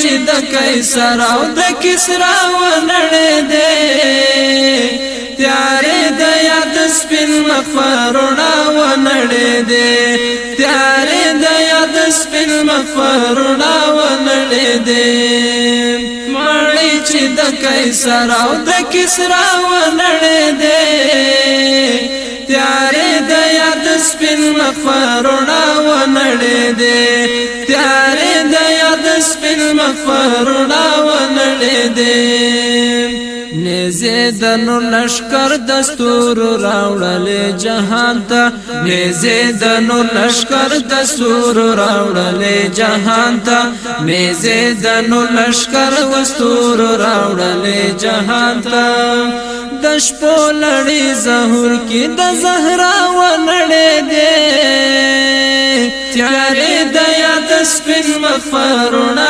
چې د قیصر او د کسرا ونړې دې تیارې د یاد سپین مخفرونه ونړې دې تیارې د یاد سپین مخفرونه ونړې دې مړې چې د قیصر او د کسرا ونړې دې تیارې د یاد سپین مخفرونه ونړې دې علم فرونا ونړې دې نزیدن لشکر دستور راوړل جهان ته نزیدن لشکر دستور راوړل جهان ته نزیدن لشکر وستور راوړل جهان ته د شپو لړې زهور کې د زهرا و لړې دې تیارې د یاد سپین مفرونه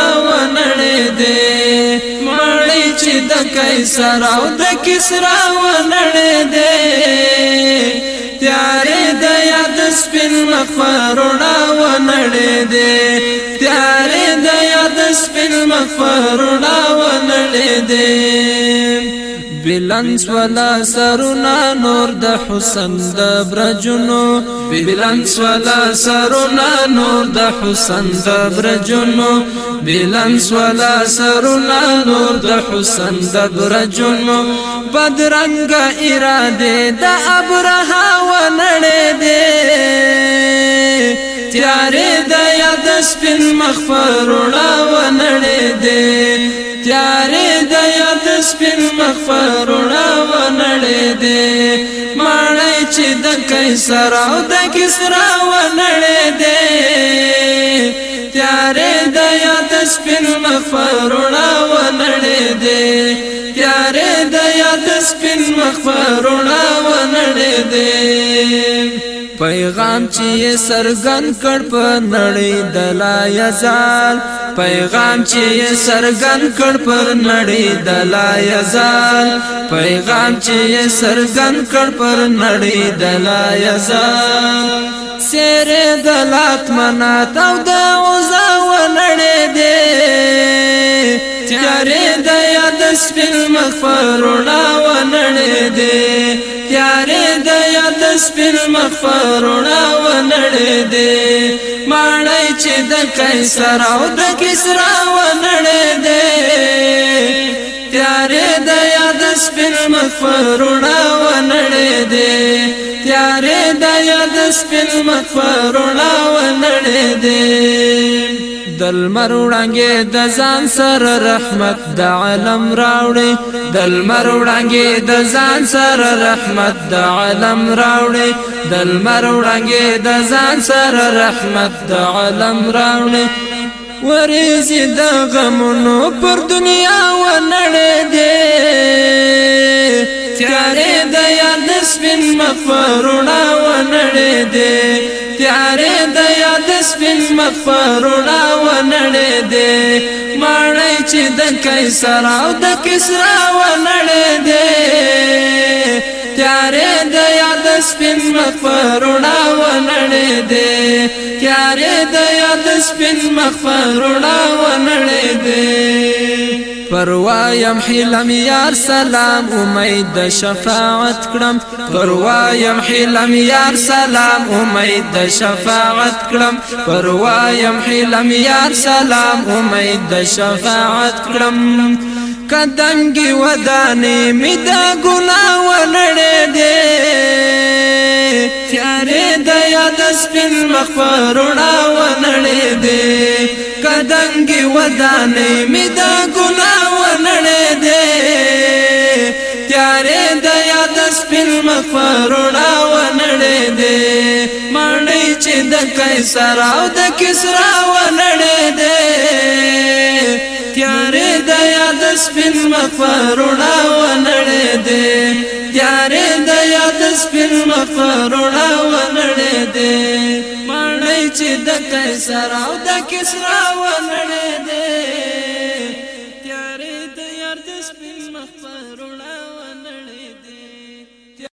د کیسر او د کسرا ونړې دې تیارې د یاد سپین مخفرونه ونړې دې تیارې د یاد سپین مخفرونه ونړې دې بلنس ولا سرنا نور د حسن د برجنو بلنس ولا سرنا نور د حسن د برجنو بلنس ولا سرنا نور د حسن د برجنو بدرنګ اراده د ابره و نړې دې تیارې د یاد سپین مخفر وړا و نړې دې تیارې سپین مخفر وړا ونړې دې ماړې چې د قیصر او د کسرا ونړې دې تیارې د یاد سپین مخفر وړا ونړې دې تیارې د یاد سپین مخفر وړا ونړې دې پیغام چې سرګن کړ په نړۍ د لا یزال پیغام چې سرګن کړ پر نړۍ د لا یزال پیغام چې سرګن کړ پر نړۍ د لا یزال سیر دلات منات او د عزا و نړۍ دې تیارې د یاد سپین مخ پر وړا و نړۍ دې سپین مخفرونا و نړې دې ماړی چې د قیصر او د کسرا و نړې دې تیارې د یاد سپین مخفرونا و نړې دې تیارې د یاد سپین مخفرونا و نړې دې دل مروړانګې د ځان سره رحمت د عالم راوړې دل مروړانګې د ځان سره رحمت د عالم راوړې دل مروړانګې د ځان سره رحمت د عالم راوړې ورېزې د غمونو پر دنیا و نړې دې تیارې د یاد سپین مفرونا و نړې دې تیارې د سپین مخ پرونا و نړې دې مړې چې د کیسر او د کسرا و نړې دې تیارې د یاد سپین مخ پرونا و نړې دې تیارې د یاد سپین مخ پرونا و نړې دې پروایم حلم یار سلام امید د شفاعت کړم پروایم حلم یار سلام امید د شفاعت کړم پروایم حلم یار سلام امید د شفاعت کړم قدمګي ودانې می د ګنا ولړې دې تیارې د یاد سپین مخ پرونا ونړې دې قدمګي ودانې می د پرونا ونړې دې مړې چې د قیصر او د کسرا ونړې دې تیارې د یاد سپین مفرونا ونړې دې تیارې د یاد سپین مفرونا ونړې دې مړې چې د قیصر او د کسرا ونړې دې